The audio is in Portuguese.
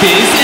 Peace.